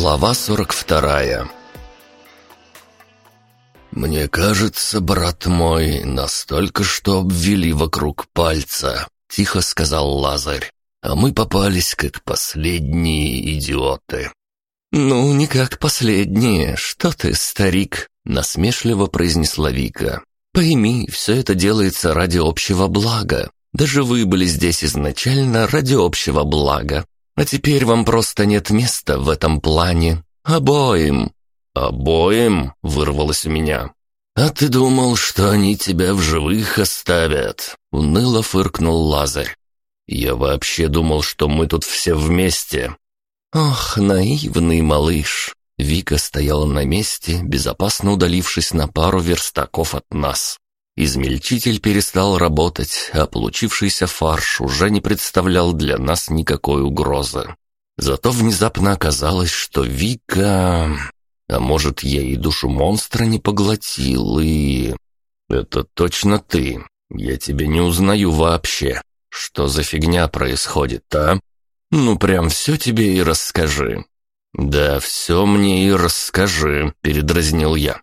Глава 42 «Мне кажется, брат мой, настолько, что обвели вокруг пальца», — тихо сказал Лазарь. «А мы попались как последние идиоты». «Ну, не как последние. Что ты, старик?» — насмешливо произнесла Вика. «Пойми, все это делается ради общего блага. Даже вы были здесь изначально ради общего блага. А теперь вам просто нет места в этом плане. Обоим. «Обоим?» — вырвалось у меня. «А ты думал, что они тебя в живых оставят?» — уныло фыркнул Лазарь. «Я вообще думал, что мы тут все вместе». «Ох, наивный малыш!» Вика стояла на месте, безопасно удалившись на пару верстаков от нас. Измельчитель перестал работать, а получившийся фарш уже не представлял для нас никакой угрозы. Зато внезапно оказалось, что Вика... А может, я и душу монстра не поглотил, и... Это точно ты. Я тебя не узнаю вообще. Что за фигня происходит, а? Ну, прям все тебе и расскажи. Да, все мне и расскажи, передразнил я.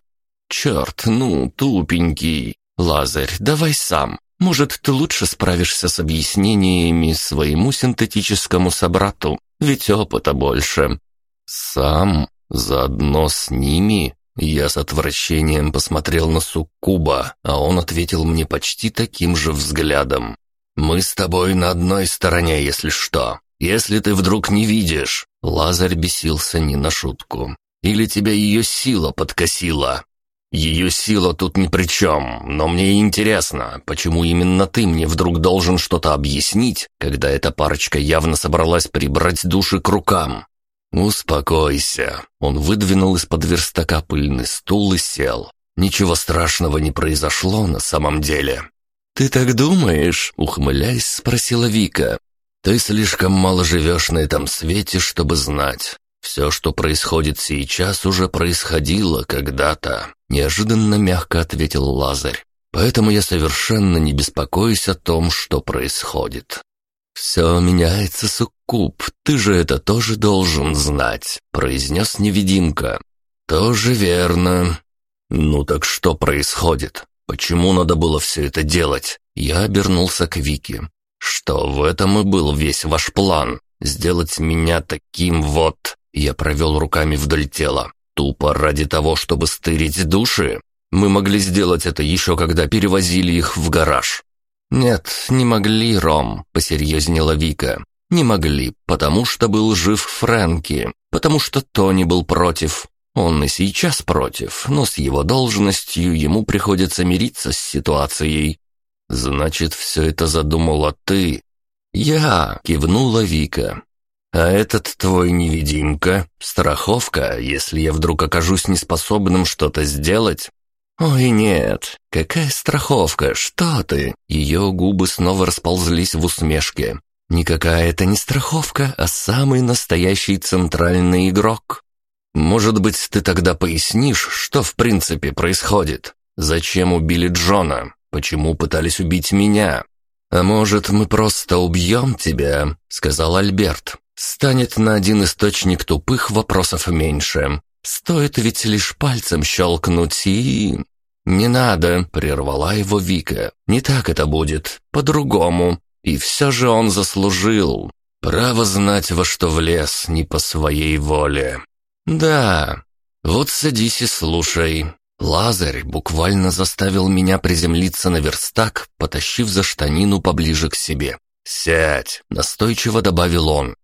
Черт, ну, тупенький. Лазарь, давай сам. Может, ты лучше справишься с объяснениями своему синтетическому собрату, ведь опыта больше. Сам? Заодно с ними я с отвращением посмотрел на Суккуба, а он ответил мне почти таким же взглядом. «Мы с тобой на одной стороне, если что. Если ты вдруг не видишь...» Лазарь бесился не на шутку. «Или тебя ее сила подкосила?» «Ее сила тут ни при чем, но мне интересно, почему именно ты мне вдруг должен что-то объяснить, когда эта парочка явно собралась прибрать души к рукам?» «Успокойся». Он выдвинул из-под верстака пыльный стул и сел. «Ничего страшного не произошло на самом деле». «Ты так думаешь?» — ухмыляясь, спросила Вика. «Ты слишком мало живешь на этом свете, чтобы знать. Все, что происходит сейчас, уже происходило когда-то», — неожиданно мягко ответил Лазарь. «Поэтому я совершенно не беспокоюсь о том, что происходит. «Все меняется, Суккуб, ты же это тоже должен знать», — произнес невидимка. «Тоже верно. Ну так что происходит? Почему надо было все это делать?» Я обернулся к Вике. «Что в этом и был весь ваш план? Сделать меня таким вот...» Я провел руками вдоль тела. «Тупо ради того, чтобы стырить души? Мы могли сделать это еще когда перевозили их в гараж. «Нет, не могли, Ром», — посерьезнела Вика. «Не могли, потому что был жив Фрэнки, потому что Тони был против. Он и сейчас против, но с его должностью ему приходится мириться с ситуацией». «Значит, все это задумала ты?» «Я», — кивнула Вика. «А этот твой невидимка? Страховка, если я вдруг окажусь неспособным что-то сделать?» «Ой, нет, какая страховка, что ты?» Ее губы снова расползлись в усмешке. «Никакая это не страховка, а самый настоящий центральный игрок». «Может быть, ты тогда пояснишь, что в принципе происходит? Зачем убили Джона? Почему пытались убить меня?» «А может, мы просто убьем тебя?» — сказал Альберт. «Станет на один источник тупых вопросов меньше. Стоит ведь лишь пальцем щелкнуть и... «Не надо», — прервала его Вика. «Не так это будет, по-другому. И все же он заслужил. Право знать, во что влез, не по своей воле». «Да, вот садись и слушай». Лазарь буквально заставил меня приземлиться на верстак, потащив за штанину поближе к себе. «Сядь», — настойчиво добавил он.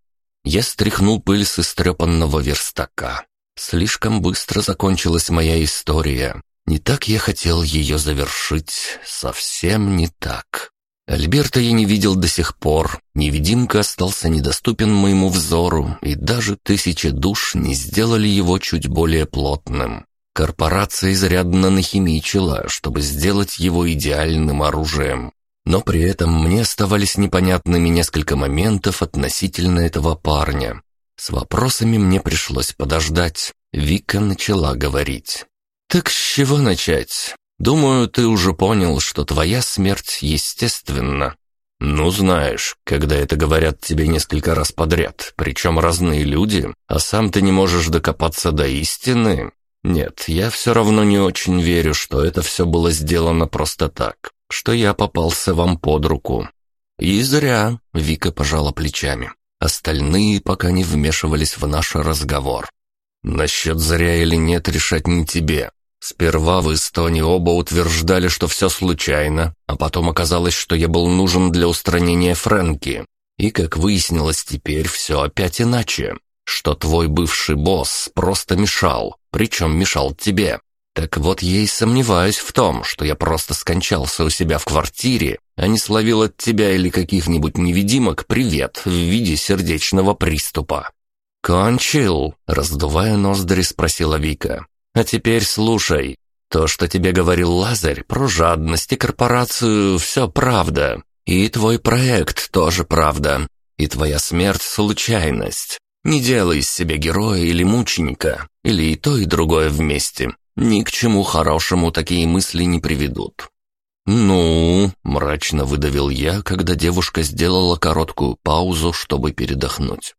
Я стряхнул пыль с истрепанного верстака. Слишком быстро закончилась моя история. Не так я хотел ее завершить, совсем не так. Альберта я не видел до сих пор, невидимка остался недоступен моему взору, и даже тысячи душ не сделали его чуть более плотным. Корпорация изрядно нахимичила, чтобы сделать его идеальным оружием. Но при этом мне оставались непонятными несколько моментов относительно этого парня. С вопросами мне пришлось подождать. Вика начала говорить. «Так с чего начать? Думаю, ты уже понял, что твоя смерть естественна». «Ну, знаешь, когда это говорят тебе несколько раз подряд, причем разные люди, а сам ты не можешь докопаться до истины, нет, я все равно не очень верю, что это все было сделано просто так, что я попался вам под руку». «И зря», — Вика пожала плечами. Остальные пока не вмешивались в наш разговор. «Насчет зря или нет решать не тебе. Сперва вы с Тони оба утверждали, что все случайно, а потом оказалось, что я был нужен для устранения Фрэнки. И, как выяснилось теперь, все опять иначе. Что твой бывший босс просто мешал, причем мешал тебе. Так вот, я и сомневаюсь в том, что я просто скончался у себя в квартире, а не словил от тебя или каких-нибудь невидимок привет в виде сердечного приступа. «Кончил?» — раздувая ноздри, спросила Вика. А теперь слушай. То, что тебе говорил Лазарь про жадность и корпорацию, все правда. И твой проект тоже правда. И твоя смерть — случайность. Не делай из себя героя или мученика, или и то, и другое вместе. Ни к чему хорошему такие мысли не приведут. «Ну?» — мрачно выдавил я, когда девушка сделала короткую паузу, чтобы передохнуть.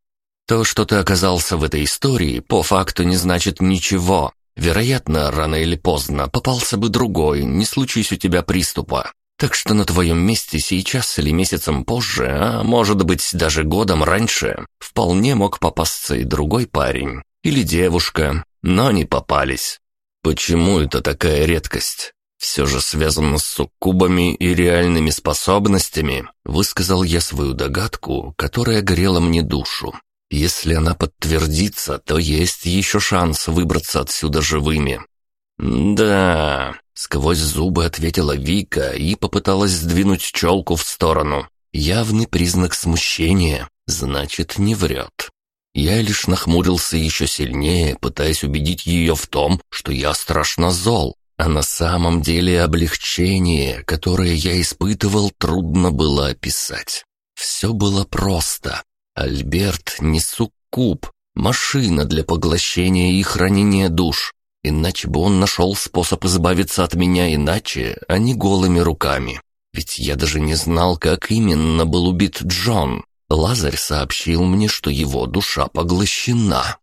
«То, что ты оказался в этой истории, по факту не значит ничего. Вероятно, рано или поздно попался бы другой, не случись у тебя приступа. Так что на твоем месте сейчас или месяцем позже, а может быть даже годом раньше, вполне мог попасться и другой парень или девушка, но не попались. Почему это такая редкость? Все же связано с суккубами и реальными способностями, высказал я свою догадку, которая грела мне душу. Если она подтвердится, то есть еще шанс выбраться отсюда живыми. «Да...» — сквозь зубы ответила Вика и попыталась сдвинуть челку в сторону. Явный признак смущения, значит, не врет. Я лишь нахмурился еще сильнее, пытаясь убедить ее в том, что я страшно зол, а на самом деле облегчение, которое я испытывал, трудно было описать. Все было просто. Альберт не суккуб, машина для поглощения и хранения душ. Иначе бы он нашел способ избавиться от меня иначе, а не голыми руками. Ведь я даже не знал, как именно был убит Джон. Лазарь сообщил мне, что его душа поглощена.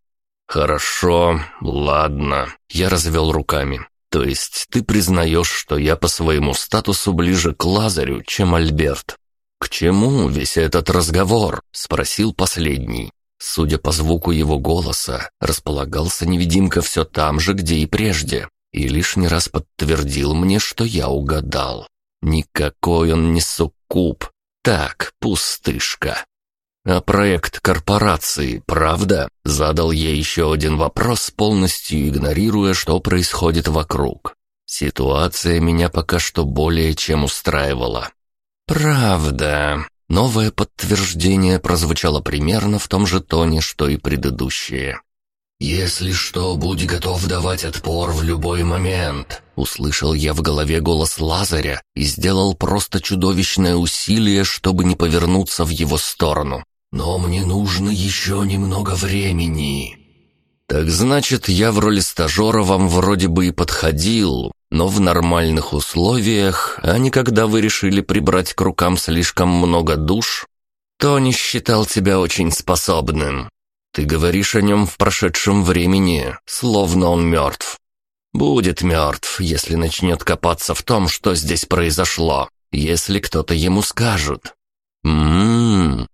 «Хорошо, ладно», — я развел руками. «То есть ты признаешь, что я по своему статусу ближе к Лазарю, чем Альберт?» «К чему весь этот разговор?» — спросил последний. Судя по звуку его голоса, располагался невидимка все там же, где и прежде, и лишний раз подтвердил мне, что я угадал. Никакой он не суккуб. Так, пустышка. «А проект корпорации, правда?» Задал я еще один вопрос, полностью игнорируя, что происходит вокруг. Ситуация меня пока что более чем устраивала. «Правда». Новое подтверждение прозвучало примерно в том же тоне, что и предыдущее. «Если что, будь готов давать отпор в любой момент», — услышал я в голове голос Лазаря и сделал просто чудовищное усилие, чтобы не повернуться в его сторону. «Но мне нужно еще немного времени». «Так значит, я в роли стажера вам вроде бы и подходил, но в нормальных условиях, а не когда вы решили прибрать к рукам слишком много душ, Тони считал тебя очень способным. Ты говоришь о нем в прошедшем времени, словно он мертв. Будет мертв, если начнет копаться в том, что здесь произошло, если кто-то ему скажет.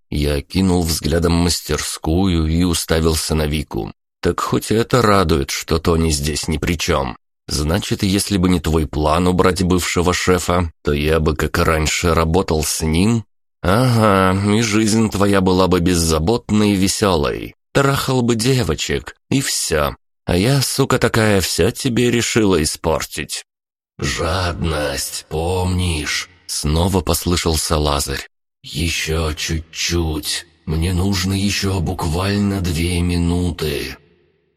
Я кинул взглядом мастерскую и уставился на Вику. «Так хоть это радует, что Тони здесь ни при чем. Значит, если бы не твой план убрать бывшего шефа, то я бы, как и раньше, работал с ним? Ага, и жизнь твоя была бы беззаботной и веселой. Трахал бы девочек, и все. А я, сука такая, вся тебе решила испортить». «Жадность, помнишь?» Снова послышался Лазарь. «Еще чуть-чуть. Мне нужно еще буквально две минуты».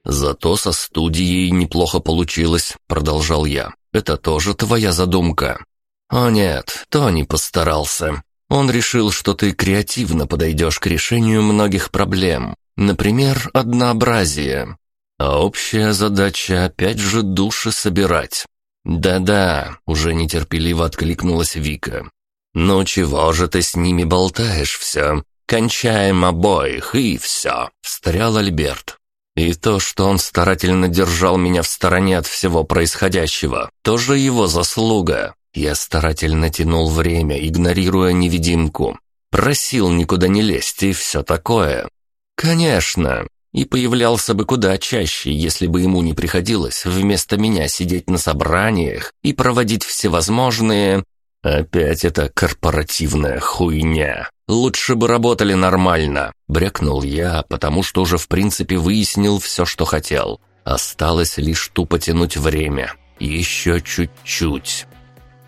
«Зато со студией неплохо получилось», — продолжал я. «Это тоже твоя задумка». «О нет, Тони постарался. Он решил, что ты креативно подойдешь к решению многих проблем. Например, однообразие. А общая задача опять же души собирать». «Да-да», — уже нетерпеливо откликнулась Вика. «Ну чего же ты с ними болтаешь все? Кончаем обоих, и все», — встрял Альберт. И то, что он старательно держал меня в стороне от всего происходящего, тоже его заслуга. Я старательно тянул время, игнорируя невидимку. Просил никуда не лезть и все такое. Конечно, и появлялся бы куда чаще, если бы ему не приходилось вместо меня сидеть на собраниях и проводить всевозможные «Опять эта корпоративная хуйня. Лучше бы работали нормально», — брякнул я, потому что уже в принципе выяснил все, что хотел. Осталось лишь тупо тянуть время. Еще чуть-чуть.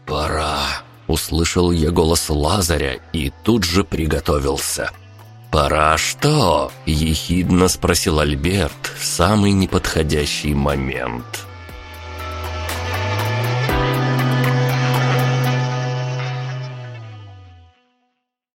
«Пора», — услышал я голос Лазаря и тут же приготовился. «Пора что?» — ехидно спросил Альберт в самый неподходящий момент.